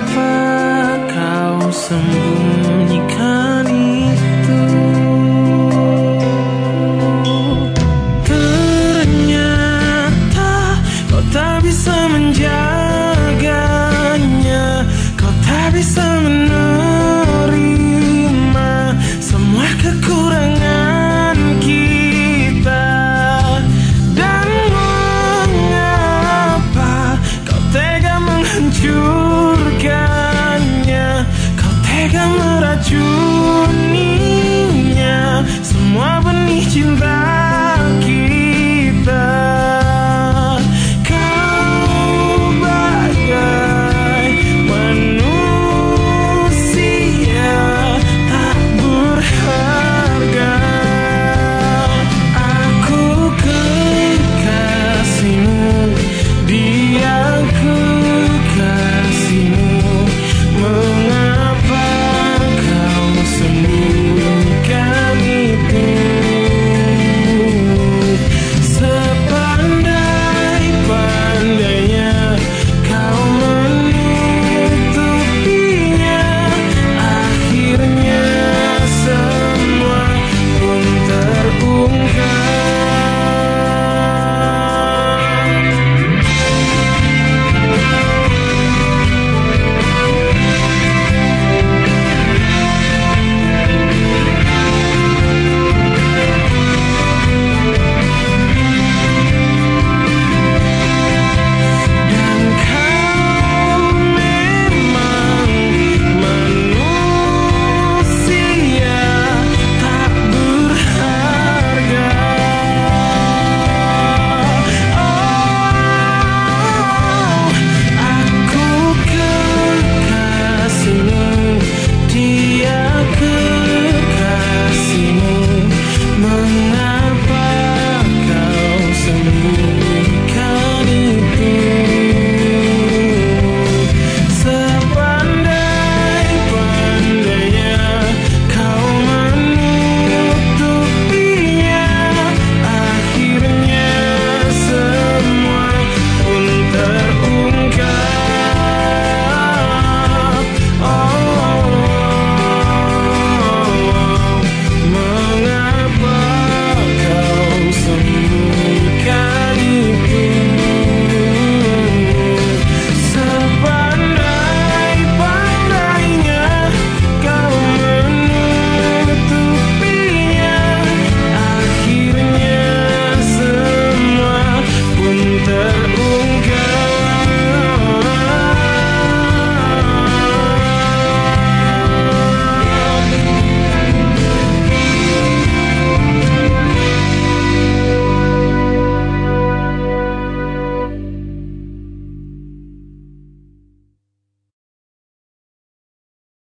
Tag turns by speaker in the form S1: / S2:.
S1: Apakah kau sembunyikan 已经白